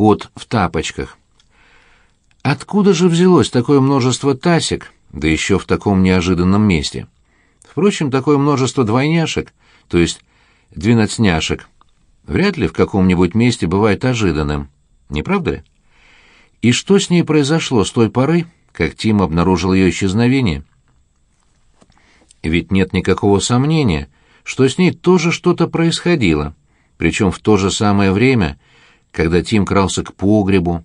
кот в тапочках. Откуда же взялось такое множество тасек, да еще в таком неожиданном месте? Впрочем, такое множество двойняшек, то есть двенадцняшек, вряд ли в каком-нибудь месте бывает ожиданным, не правда ли? И что с ней произошло с той поры, как Тим обнаружил ее исчезновение? Ведь нет никакого сомнения, что с ней тоже что-то происходило, причем в то же самое время, когда Тим крался к погребу,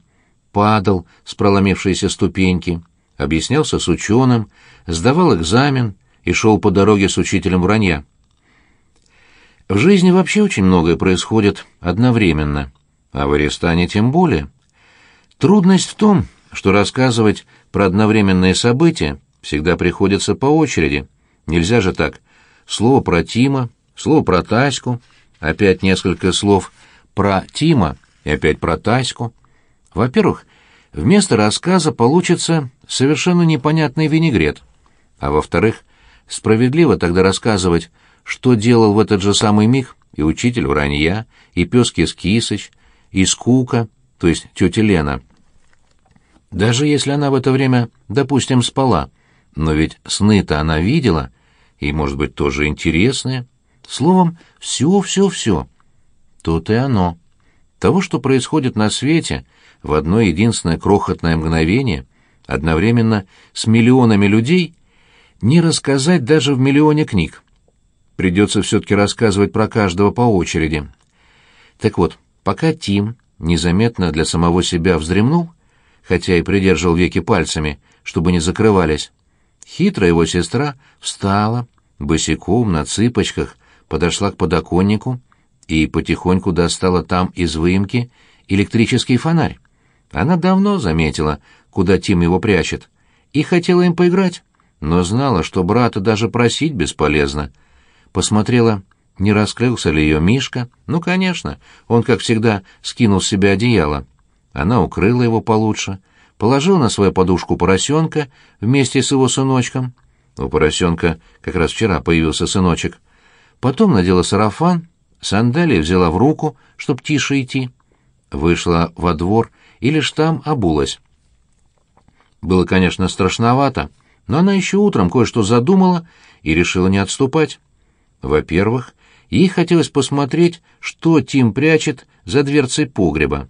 падал с проломившейся ступеньки, объяснялся с ученым, сдавал экзамен и шел по дороге с учителем вранья. В жизни вообще очень многое происходит одновременно, а в Арестане тем более. Трудность в том, что рассказывать про одновременные события всегда приходится по очереди. Нельзя же так. Слово про Тима, слово про Таську, опять несколько слов про Тима и опять про Таську. Во-первых, вместо рассказа получится совершенно непонятный винегрет. А во-вторых, справедливо тогда рассказывать, что делал в этот же самый миг и учитель вранья, и пес Кис-Кисыч, и Скука, то есть тетя Лена. Даже если она в это время, допустим, спала, но ведь сны-то она видела, и, может быть, тоже интересные. Словом, все-все-все. Тут и оно. Того, что происходит на свете, в одно единственное крохотное мгновение, одновременно с миллионами людей, не рассказать даже в миллионе книг. Придется все-таки рассказывать про каждого по очереди. Так вот, пока Тим незаметно для самого себя вздремнул, хотя и придерживал веки пальцами, чтобы не закрывались, хитрая его сестра встала, босиком на цыпочках, подошла к подоконнику и потихоньку достала там из выемки электрический фонарь. Она давно заметила, куда Тим его прячет, и хотела им поиграть, но знала, что брата даже просить бесполезно. Посмотрела, не раскрылся ли ее Мишка. Ну, конечно, он, как всегда, скинул с себя одеяло. Она укрыла его получше, положила на свою подушку поросенка вместе с его сыночком. У поросенка как раз вчера появился сыночек. Потом надела сарафан, сандалии взяла в руку, чтоб тише идти. Вышла во двор и лишь там обулась. Было, конечно, страшновато, но она еще утром кое-что задумала и решила не отступать. Во-первых, ей хотелось посмотреть, что Тим прячет за дверцей погреба.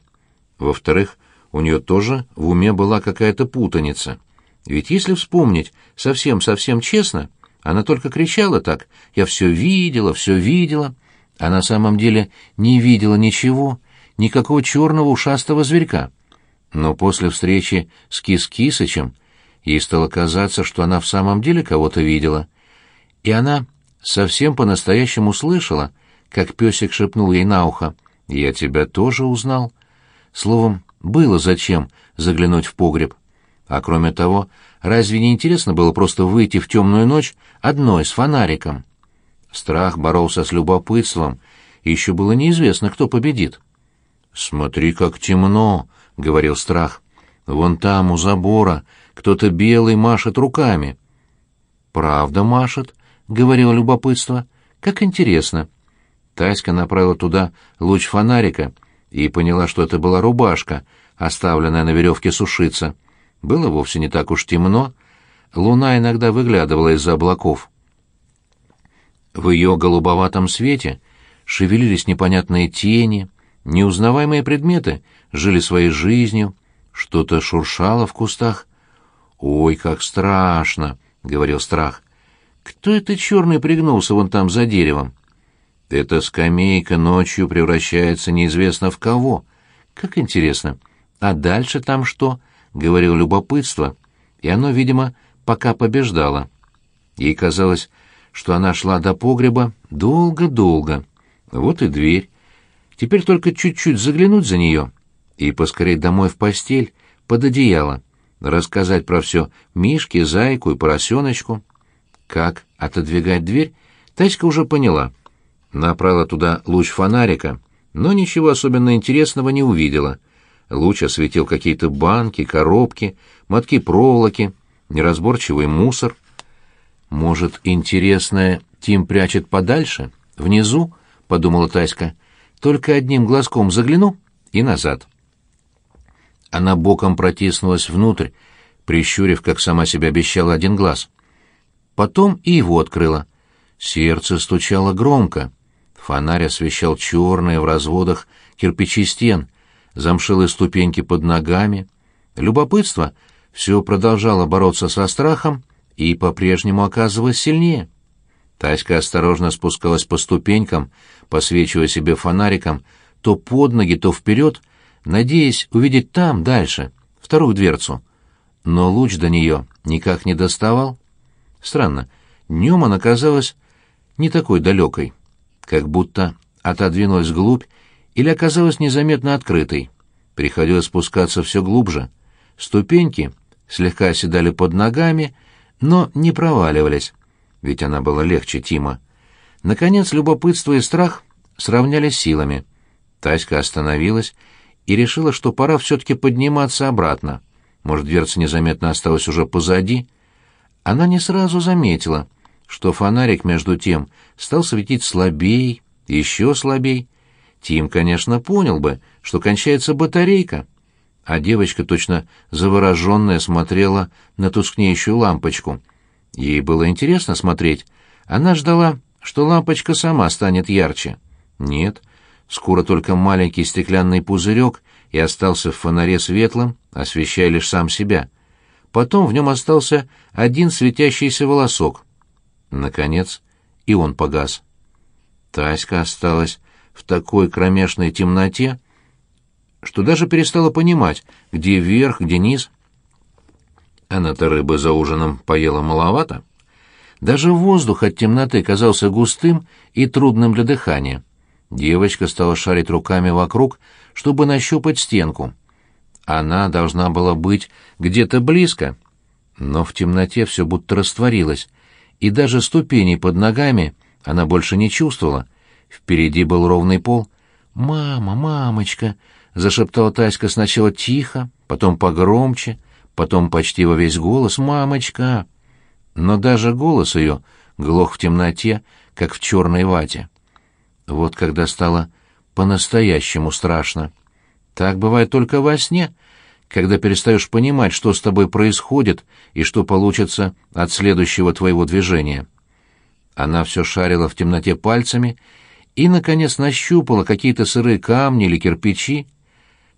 Во-вторых, у нее тоже в уме была какая-то путаница. Ведь если вспомнить совсем-совсем честно, она только кричала так «Я все видела, все видела», а на самом деле не видела ничего, никакого черного ушастого зверька. Но после встречи с Кис-Кисычем ей стало казаться, что она в самом деле кого-то видела. И она совсем по-настоящему слышала, как песик шепнул ей на ухо «Я тебя тоже узнал». Словом, было зачем заглянуть в погреб. А кроме того, разве не интересно было просто выйти в темную ночь одной с фонариком? Страх боролся с любопытством, и еще было неизвестно, кто победит. «Смотри, как темно», — говорил страх. «Вон там, у забора, кто-то белый машет руками». «Правда машет?» — говорило любопытство. «Как интересно». Таська направила туда луч фонарика и поняла, что это была рубашка, оставленная на веревке сушиться. Было вовсе не так уж темно. Луна иногда выглядывала из-за облаков. В ее голубоватом свете шевелились непонятные тени, неузнаваемые предметы жили своей жизнью, что-то шуршало в кустах. «Ой, как страшно!» — говорил страх. «Кто это черный пригнулся вон там за деревом?» Эта скамейка ночью превращается неизвестно в кого. Как интересно. А дальше там что? Говорил любопытство, и оно, видимо, пока побеждало. Ей казалось, что она шла до погреба долго-долго. Вот и дверь. Теперь только чуть-чуть заглянуть за нее и поскорей домой в постель, под одеяло, рассказать про все Мишке, Зайку и Поросеночку. Как отодвигать дверь, Таська уже поняла — направила туда луч фонарика, но ничего особенно интересного не увидела. Луч осветил какие-то банки, коробки, мотки проволоки, неразборчивый мусор. «Может, интересное Тим прячет подальше, внизу?» — подумала Таська. «Только одним глазком загляну и назад». Она боком протиснулась внутрь, прищурив, как сама себя обещала, один глаз. Потом и его открыла. Сердце стучало громко. Фонарь освещал черные в разводах кирпичи стен, замшилые ступеньки под ногами. Любопытство все продолжало бороться со страхом и по-прежнему оказывалось сильнее. Таська осторожно спускалась по ступенькам, посвечивая себе фонариком то под ноги, то вперед, надеясь увидеть там, дальше, вторую дверцу. Но луч до нее никак не доставал. Странно, днем она казалась не такой далекой, как будто отодвинулась вглубь или оказалась незаметно открытой. Приходилось спускаться все глубже. Ступеньки слегка оседали под ногами, но не проваливались, ведь она была легче Тима. Наконец, любопытство и страх сравнялись силами. Таська остановилась и решила, что пора все-таки подниматься обратно. Может, дверца незаметно осталась уже позади? Она не сразу заметила, что фонарик, между тем, стал светить слабей, еще слабей. Тим, конечно, понял бы, что кончается батарейка. А девочка, точно завороженная, смотрела на тускнеющую лампочку. Ей было интересно смотреть. Она ждала, что лампочка сама станет ярче. Нет, скоро только маленький стеклянный пузырек и остался в фонаре светлым, освещая лишь сам себя. Потом в нем остался один светящийся волосок. Наконец, и он погас. Таська осталась в такой кромешной темноте, что даже перестала понимать, где верх, где низ. Она-то рыбы за ужином поела маловато. Даже воздух от темноты казался густым и трудным для дыхания. Девочка стала шарить руками вокруг, чтобы нащупать стенку. Она должна была быть где-то близко, но в темноте все будто растворилось, и даже ступеней под ногами она больше не чувствовала. Впереди был ровный пол. «Мама, мамочка!» — зашептала Таська сначала тихо, потом погромче, потом почти во весь голос «Мамочка!» Но даже голос ее глох в темноте, как в черной вате. Вот когда стало по-настоящему страшно. Так бывает только во сне, когда перестаешь понимать, что с тобой происходит и что получится от следующего твоего движения. Она все шарила в темноте пальцами и, наконец, нащупала какие-то сырые камни или кирпичи.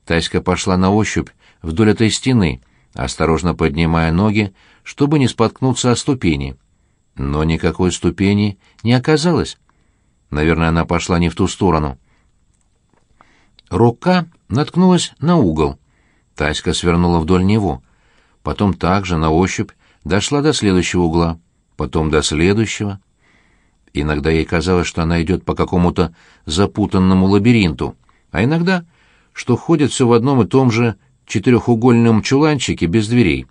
Таська пошла на ощупь вдоль этой стены, осторожно поднимая ноги, чтобы не споткнуться о ступени. Но никакой ступени не оказалось. Наверное, она пошла не в ту сторону. Рука наткнулась на угол. Таська свернула вдоль него. Потом также на ощупь дошла до следующего угла, потом до следующего. Иногда ей казалось, что она идет по какому-то запутанному лабиринту, а иногда, что ходит все в одном и том же четырехугольном чуланчике без дверей.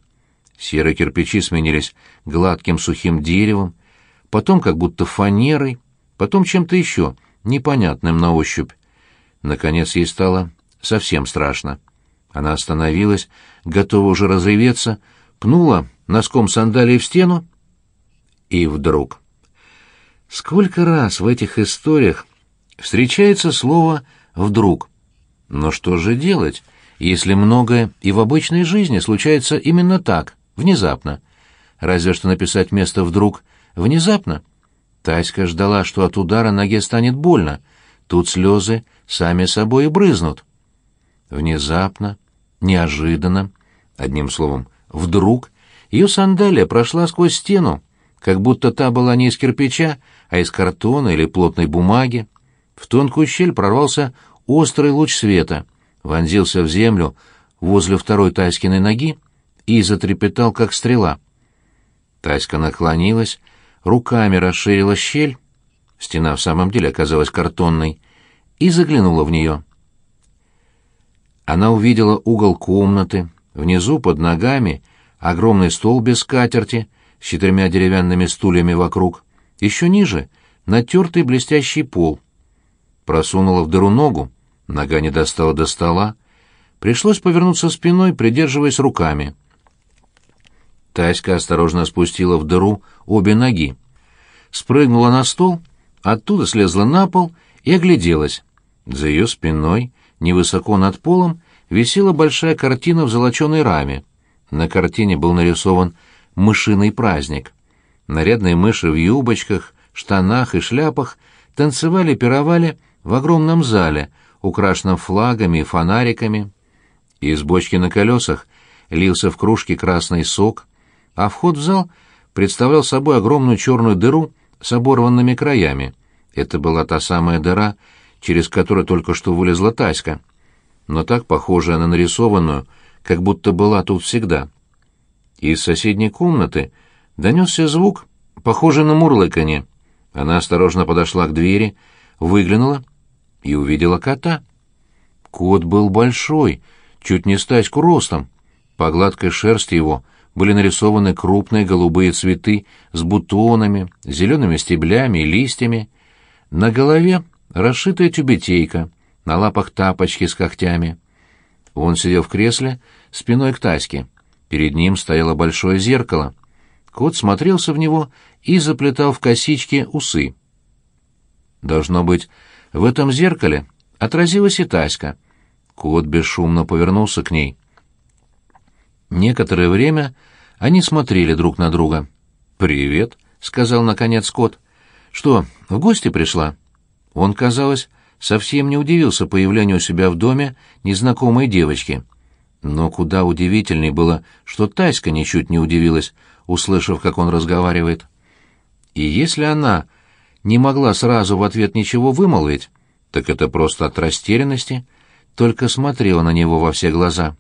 Серые кирпичи сменились гладким сухим деревом, потом как будто фанерой, потом чем-то еще, непонятным на ощупь. Наконец ей стало совсем страшно. Она остановилась, готова уже разреветься, пнула носком сандалии в стену, и вдруг... Сколько раз в этих историях встречается слово «вдруг». Но что же делать, если многое и в обычной жизни случается именно так, внезапно? Разве что написать место «вдруг» внезапно. Таська ждала, что от удара ноге станет больно. Тут слезы сами собой и брызнут. Внезапно, неожиданно, одним словом, вдруг, ее сандалия прошла сквозь стену, как будто та была не из кирпича, а из картона или плотной бумаги. В тонкую щель прорвался острый луч света, вонзился в землю возле второй Таськиной ноги и затрепетал, как стрела. Таська наклонилась, руками расширила щель, стена в самом деле оказалась картонной, и заглянула в нее. Она увидела угол комнаты, внизу под ногами огромный стол без скатерти с четырьмя деревянными стульями вокруг, еще ниже — натертый блестящий пол. Просунула в дыру ногу, нога не достала до стола, пришлось повернуться спиной, придерживаясь руками — Таська осторожно спустила в дыру обе ноги. Спрыгнула на стол, оттуда слезла на пол и огляделась. За ее спиной, невысоко над полом, висела большая картина в золоченой раме. На картине был нарисован мышиный праздник. Нарядные мыши в юбочках, штанах и шляпах танцевали и пировали в огромном зале, украшенном флагами и фонариками. Из бочки на колесах лился в кружке красный сок, а вход в зал представлял собой огромную черную дыру с оборванными краями. Это была та самая дыра, через которую только что вылезла Таська, но так похожая на нарисованную, как будто была тут всегда. Из соседней комнаты донесся звук, похожий на мурлыканье. Она осторожно подошла к двери, выглянула и увидела кота. Кот был большой, чуть не стаську ростом. По гладкой шерсти его были нарисованы крупные голубые цветы с бутонами, зелеными стеблями и листьями. На голове расшитая тюбетейка, на лапах тапочки с когтями. Он сидел в кресле, спиной к Таське. Перед ним стояло большое зеркало. Кот смотрелся в него и заплетал в косички усы. Должно быть, в этом зеркале отразилась и Таська. Кот бесшумно повернулся к ней. Некоторое время они смотрели друг на друга. «Привет», — сказал наконец кот. «Что, в гости пришла?» Он, казалось, совсем не удивился появлению у себя в доме незнакомой девочки. Но куда удивительней было, что Таська ничуть не удивилась, услышав, как он разговаривает. И если она не могла сразу в ответ ничего вымолвить, так это просто от растерянности, только смотрела на него во все глаза.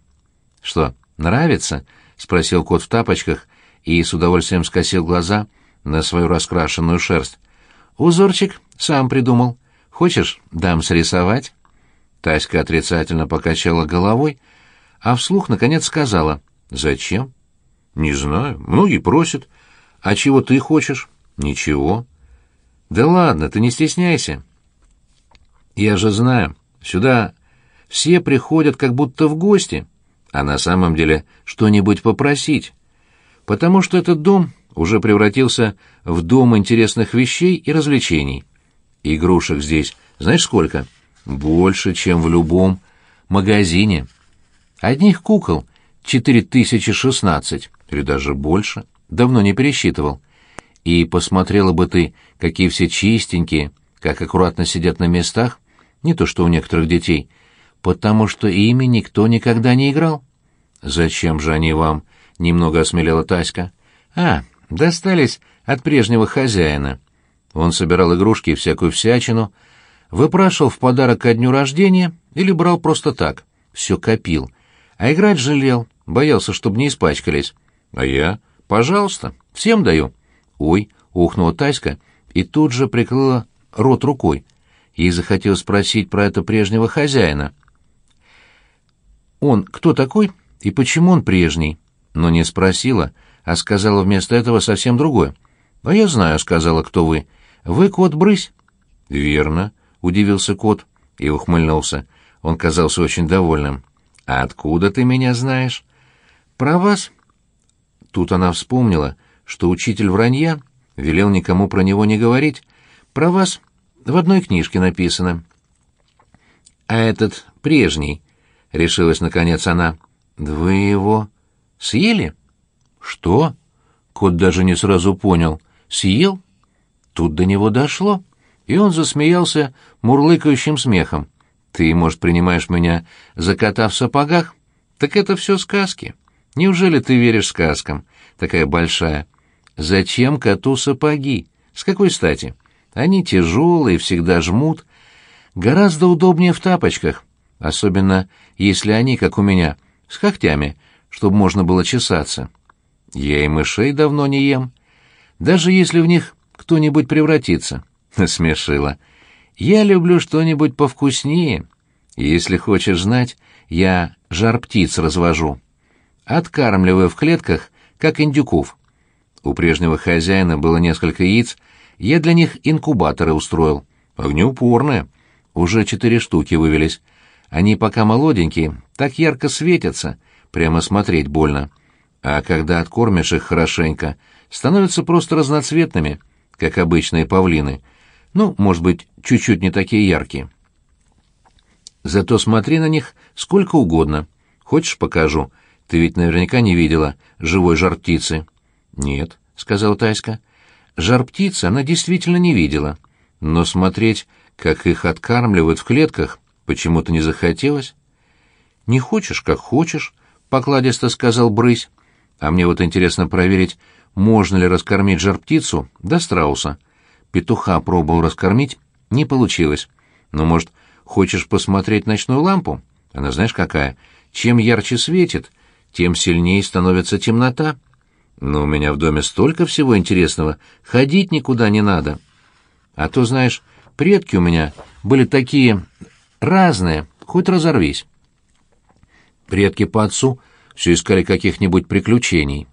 «Что, нравится?» — спросил кот в тапочках и с удовольствием скосил глаза на свою раскрашенную шерсть. «Узорчик сам придумал. Хочешь, дам срисовать?» Таська отрицательно покачала головой, а вслух, наконец, сказала. «Зачем?» «Не знаю. Многие просят. А чего ты хочешь?» «Ничего». «Да ладно, ты не стесняйся». «Я же знаю. Сюда все приходят как будто в гости, а на самом деле что-нибудь попросить. Потому что этот дом уже превратился в дом интересных вещей и развлечений». Игрушек здесь знаешь сколько? Больше, чем в любом магазине. Одних кукол 4016, или даже больше. Давно не пересчитывал. И посмотрела бы ты, какие все чистенькие, как аккуратно сидят на местах, не то что у некоторых детей, потому что ими никто никогда не играл. Зачем же они вам? Немного осмелела Таська. А, достались от прежнего хозяина. Он собирал игрушки и всякую всячину, выпрашивал в подарок ко дню рождения или брал просто так, все копил. А играть жалел, боялся, чтобы не испачкались. А я? Пожалуйста, всем даю. Ой, ухнула Таська и тут же прикрыла рот рукой. Ей захотелось спросить про это прежнего хозяина. Он кто такой и почему он прежний? Но не спросила, а сказала вместо этого совсем другое. «А я знаю», — сказала, — «кто вы. «Вы кот Брысь?» «Верно», — удивился кот и ухмыльнулся. Он казался очень довольным. «А откуда ты меня знаешь?» «Про вас?» Тут она вспомнила, что учитель вранья велел никому про него не говорить. «Про вас в одной книжке написано». «А этот прежний», — решилась наконец она. «Вы его съели?» «Что?» Кот даже не сразу понял. «Съел?» Тут до него дошло, и он засмеялся мурлыкающим смехом. «Ты, может, принимаешь меня за кота в сапогах? Так это все сказки. Неужели ты веришь сказкам? Такая большая. Зачем коту сапоги? С какой стати? Они тяжелые, всегда жмут. Гораздо удобнее в тапочках, особенно если они, как у меня, с когтями, чтобы можно было чесаться. Я и мышей давно не ем. Даже если в них кто-нибудь превратится. Смешила. Я люблю что-нибудь повкуснее. Если хочешь знать, я жар птиц развожу. Откармливаю в клетках, как индюков. У прежнего хозяина было несколько яиц, я для них инкубаторы устроил. Огнеупорные. Уже четыре штуки вывелись. Они пока молоденькие, так ярко светятся, прямо смотреть больно. А когда откормишь их хорошенько, становятся просто разноцветными — как обычные павлины, ну, может быть, чуть-чуть не такие яркие. Зато смотри на них сколько угодно. Хочешь, покажу? Ты ведь наверняка не видела живой жар-птицы». «Нет», — сказала Таська. Жар-птицы она действительно не видела, но смотреть, как их откармливают в клетках, почему-то не захотелось. «Не хочешь, как хочешь», — покладисто сказал Брысь. «А мне вот интересно проверить, можно ли раскормить жар-птицу да страуса. Петуха пробовал раскормить, не получилось. Но, может, хочешь посмотреть ночную лампу? Она знаешь какая? Чем ярче светит, тем сильнее становится темнота. Но у меня в доме столько всего интересного, ходить никуда не надо. А то, знаешь, предки у меня были такие разные, хоть разорвись. Предки по отцу все искали каких-нибудь приключений.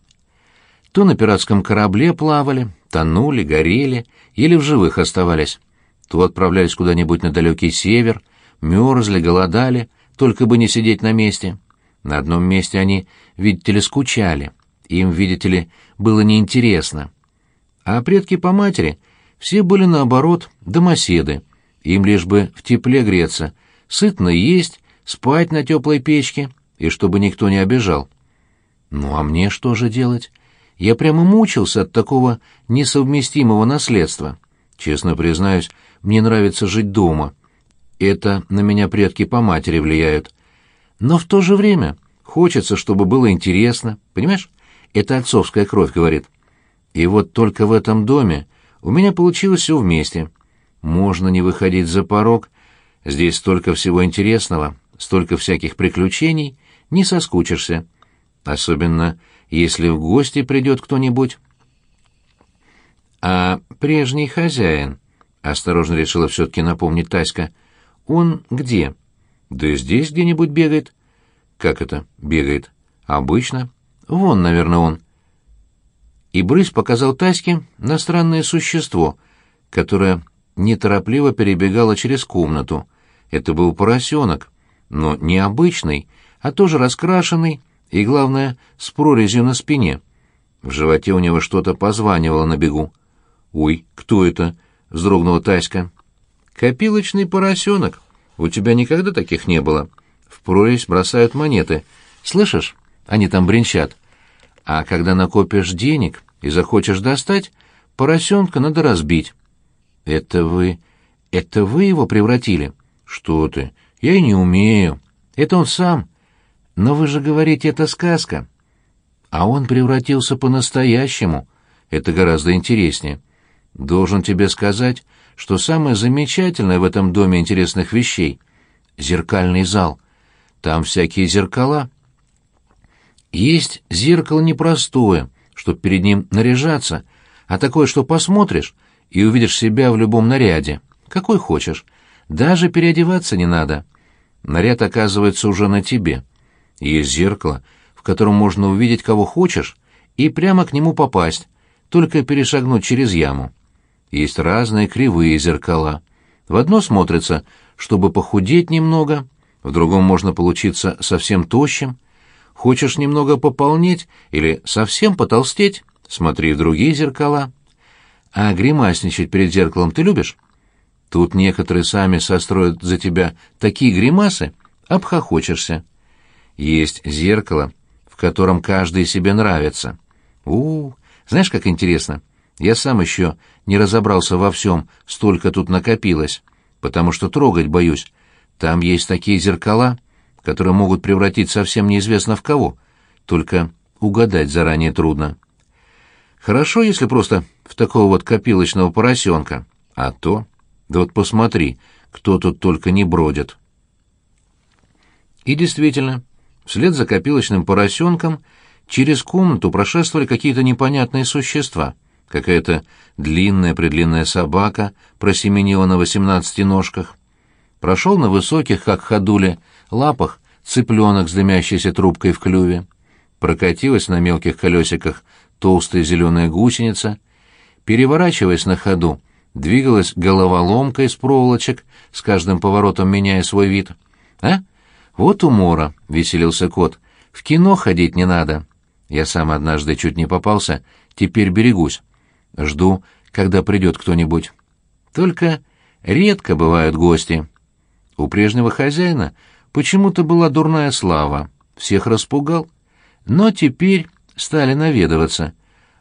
То на пиратском корабле плавали, тонули, горели, еле в живых оставались. То отправлялись куда-нибудь на далекий север, мерзли, голодали, только бы не сидеть на месте. На одном месте они, видите ли, скучали. Им, видите ли, было неинтересно. А предки по матери все были, наоборот, домоседы. Им лишь бы в тепле греться, сытно есть, спать на теплой печке, и чтобы никто не обижал. Ну а мне что же делать? Я прямо мучился от такого несовместимого наследства. Честно признаюсь, мне нравится жить дома. Это на меня предки по матери влияют. Но в то же время хочется, чтобы было интересно, понимаешь? Это отцовская кровь, говорит. И вот только в этом доме у меня получилось все вместе. Можно не выходить за порог. Здесь столько всего интересного, столько всяких приключений, не соскучишься. Особенно, если в гости придет кто-нибудь. А прежний хозяин, осторожно решила все-таки напомнить Таська, он где? Да здесь где-нибудь бегает. Как это бегает? Обычно. Вон, наверное, он. И Брысь показал Таське на странное существо, которое неторопливо перебегало через комнату. Это был поросенок, но не обычный, а тоже раскрашенный и, главное, с прорезью на спине. В животе у него что-то позванивало на бегу. «Ой, кто это?» — вздрогнула Таська. «Копилочный поросенок. У тебя никогда таких не было. В прорезь бросают монеты. Слышишь? Они там бренчат. А когда накопишь денег и захочешь достать, поросенка надо разбить». «Это вы... это вы его превратили?» «Что ты? Я и не умею. Это он сам. Но вы же говорите, это сказка. А он превратился по-настоящему. Это гораздо интереснее. Должен тебе сказать, что самое замечательное в этом доме интересных вещей — зеркальный зал. Там всякие зеркала. Есть зеркало непростое, чтоб перед ним наряжаться, а такое, что посмотришь и увидишь себя в любом наряде, какой хочешь. Даже переодеваться не надо. Наряд оказывается уже на тебе. Есть зеркало, в котором можно увидеть кого хочешь и прямо к нему попасть, только перешагнуть через яму. Есть разные кривые зеркала. В одно смотрится, чтобы похудеть немного, в другом можно получиться совсем тощим. Хочешь немного пополнеть или совсем потолстеть, смотри в другие зеркала. А гримасничать перед зеркалом ты любишь? Тут некоторые сами состроят за тебя такие гримасы, обхохочешься. Есть зеркало, в котором каждый себе нравится. У, -у, знаешь, как интересно? Я сам еще не разобрался во всем, столько тут накопилось, потому что трогать боюсь. Там есть такие зеркала, которые могут превратить совсем неизвестно в кого, только угадать заранее трудно. Хорошо, если просто в такого вот копилочного поросенка, а то... Да вот посмотри, кто тут только не бродит. И действительно, Вслед за копилочным поросенком через комнату прошествовали какие-то непонятные существа. Какая-то длинная-предлинная собака просеменила на восемнадцати ножках. Прошел на высоких, как ходули, лапах цыпленок с дымящейся трубкой в клюве. Прокатилась на мелких колесиках толстая зеленая гусеница. Переворачиваясь на ходу, двигалась головоломка из проволочек, с каждым поворотом меняя свой вид. «А? «Вот умора», — веселился кот. «В кино ходить не надо. Я сам однажды чуть не попался, теперь берегусь. Жду, когда придет кто-нибудь. Только редко бывают гости». У прежнего хозяина почему-то была дурная слава, всех распугал. Но теперь стали наведываться.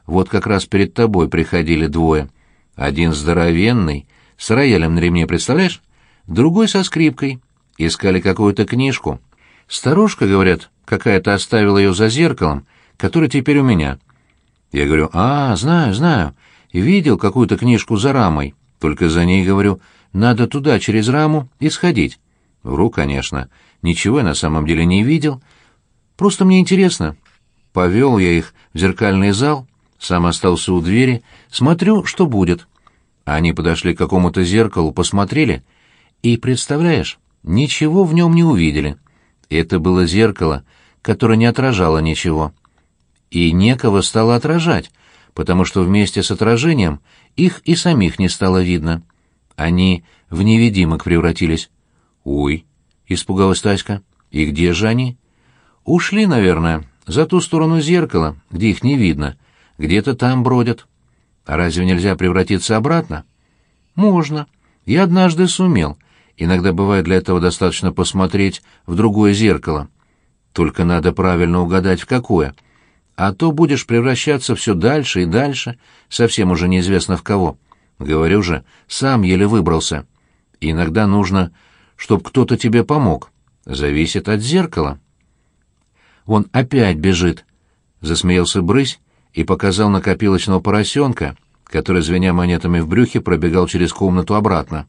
Вот как раз перед тобой приходили двое. Один здоровенный, с роялем на ремне, представляешь? Другой со скрипкой. Искали какую-то книжку. Старушка, говорят, какая-то оставила ее за зеркалом, которое теперь у меня. Я говорю, а, знаю, знаю. Видел какую-то книжку за рамой. Только за ней, говорю, надо туда, через раму, и сходить. Вру, конечно. Ничего я на самом деле не видел. Просто мне интересно. Повел я их в зеркальный зал, сам остался у двери, смотрю, что будет. Они подошли к какому-то зеркалу, посмотрели, и, представляешь, ничего в нем не увидели. Это было зеркало, которое не отражало ничего. И некого стало отражать, потому что вместе с отражением их и самих не стало видно. Они в невидимок превратились. «Ой!» — испугалась Таська. «И где же они?» «Ушли, наверное, за ту сторону зеркала, где их не видно. Где-то там бродят». «А разве нельзя превратиться обратно?» «Можно. Я однажды сумел. Иногда бывает для этого достаточно посмотреть в другое зеркало. Только надо правильно угадать, в какое. А то будешь превращаться все дальше и дальше, совсем уже неизвестно в кого. Говорю же, сам еле выбрался. иногда нужно, чтобы кто-то тебе помог. Зависит от зеркала. Он опять бежит, — засмеялся Брысь и показал на копилочного поросенка, который, звеня монетами в брюхе, пробегал через комнату обратно.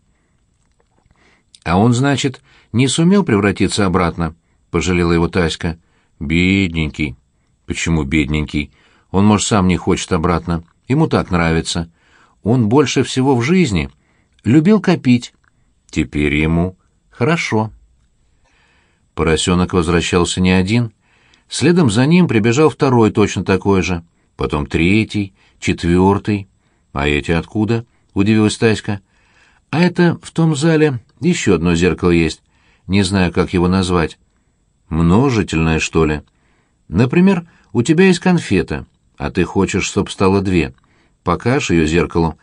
«А он, значит, не сумел превратиться обратно?» — пожалела его Таська. «Бедненький». «Почему бедненький? Он, может, сам не хочет обратно. Ему так нравится. Он больше всего в жизни любил копить. Теперь ему хорошо». Поросенок возвращался не один. Следом за ним прибежал второй точно такой же, потом третий, четвертый. «А эти откуда?» — удивилась Таська. «А это в том зале еще одно зеркало есть. Не знаю, как его назвать. Множительное, что ли? Например, у тебя есть конфета, а ты хочешь, чтоб стало две. Покажешь ее зеркалу.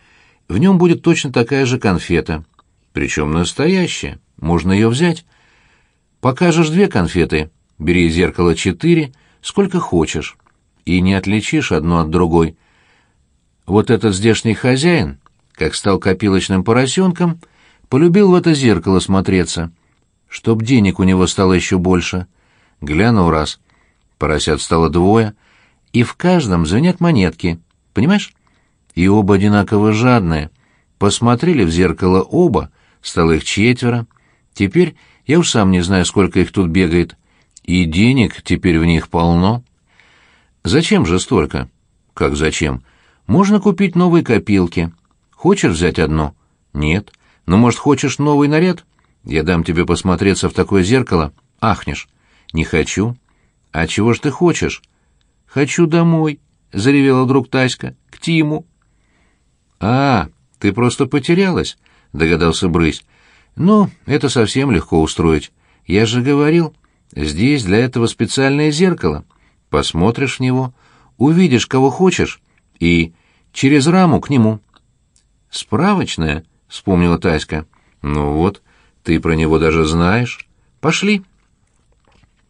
В нем будет точно такая же конфета. Причем настоящая. Можно ее взять. Покажешь две конфеты. Бери зеркало четыре, сколько хочешь. И не отличишь одну от другой. Вот этот здешний хозяин, как стал копилочным поросенком, полюбил в это зеркало смотреться, чтоб денег у него стало еще больше. Глянул раз. Поросят стало двое, и в каждом звенят монетки, понимаешь? И оба одинаково жадные. Посмотрели в зеркало оба, стало их четверо. Теперь я уж сам не знаю, сколько их тут бегает. И денег теперь в них полно. Зачем же столько? Как зачем? Можно купить новые копилки. Хочешь взять одну? Нет. Ну, может, хочешь новый наряд? Я дам тебе посмотреться в такое зеркало. Ахнешь. Не хочу. А чего ж ты хочешь? Хочу домой, заревела вдруг Таська. К Тиму. А, ты просто потерялась, догадался Брысь. Ну, это совсем легко устроить. Я же говорил, здесь для этого специальное зеркало. Посмотришь в него, увидишь, кого хочешь, и через раму к нему. Справочная, вспомнила Таська. Ну вот, ты про него даже знаешь. Пошли.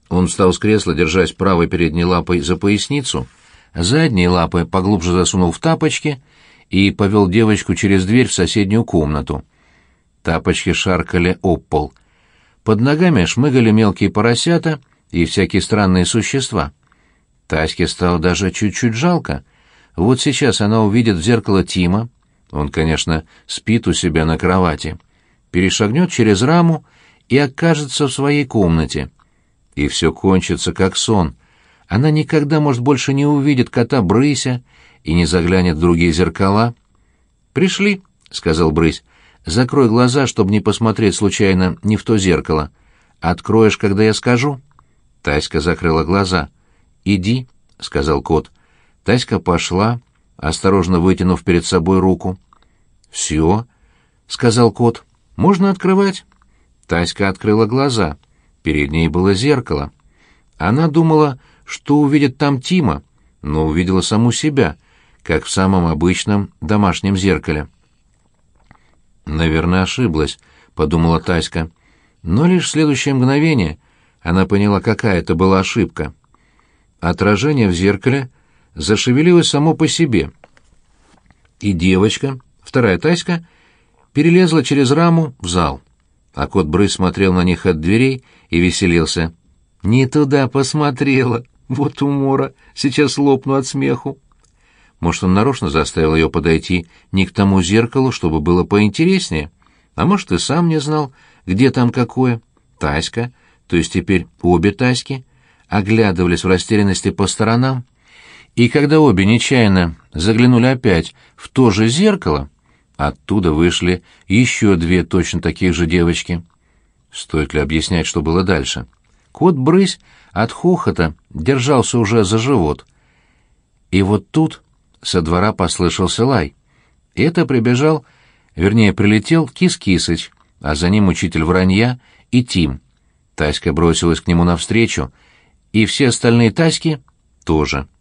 Он встал с кресла, держась правой передней лапой за поясницу, задней лапой поглубже засунул в тапочки и повел девочку через дверь в соседнюю комнату. Тапочки шаркали об пол. Под ногами шмыгали мелкие поросята и всякие странные существа. Таське стало даже чуть-чуть жалко. Вот сейчас она увидит в зеркало Тима, он, конечно, спит у себя на кровати, перешагнет через раму и окажется в своей комнате. И все кончится, как сон. Она никогда, может, больше не увидит кота Брыся и не заглянет в другие зеркала. «Пришли», — сказал Брысь. «Закрой глаза, чтобы не посмотреть случайно не в то зеркало. Откроешь, когда я скажу?» Таська закрыла глаза. «Иди», — сказал кот. Таська пошла, осторожно вытянув перед собой руку. «Все», — сказал кот. «Можно открывать?» Таська открыла глаза. Перед ней было зеркало. Она думала, что увидит там Тима, но увидела саму себя, как в самом обычном домашнем зеркале. «Наверное, ошиблась», — подумала Таська. Но лишь в следующее мгновение она поняла, какая это была ошибка. Отражение в зеркале зашевелилось само по себе. И девочка, вторая Таська, перелезла через раму в зал. А кот Брысь смотрел на них от дверей и веселился. «Не туда посмотрела. Вот умора. Сейчас лопну от смеху». Может, он нарочно заставил ее подойти не к тому зеркалу, чтобы было поинтереснее. А может, и сам не знал, где там какое. Таська, то есть теперь обе Таськи, оглядывались в растерянности по сторонам. И когда обе нечаянно заглянули опять в то же зеркало, оттуда вышли еще две точно таких же девочки. Стоит ли объяснять, что было дальше? Кот-брысь от хохота держался уже за живот. И вот тут со двора послышался лай. Это прибежал, вернее, прилетел Кис-Кисыч, а за ним учитель вранья и Тим. Таська бросилась к нему навстречу, и все остальные Таськи тоже —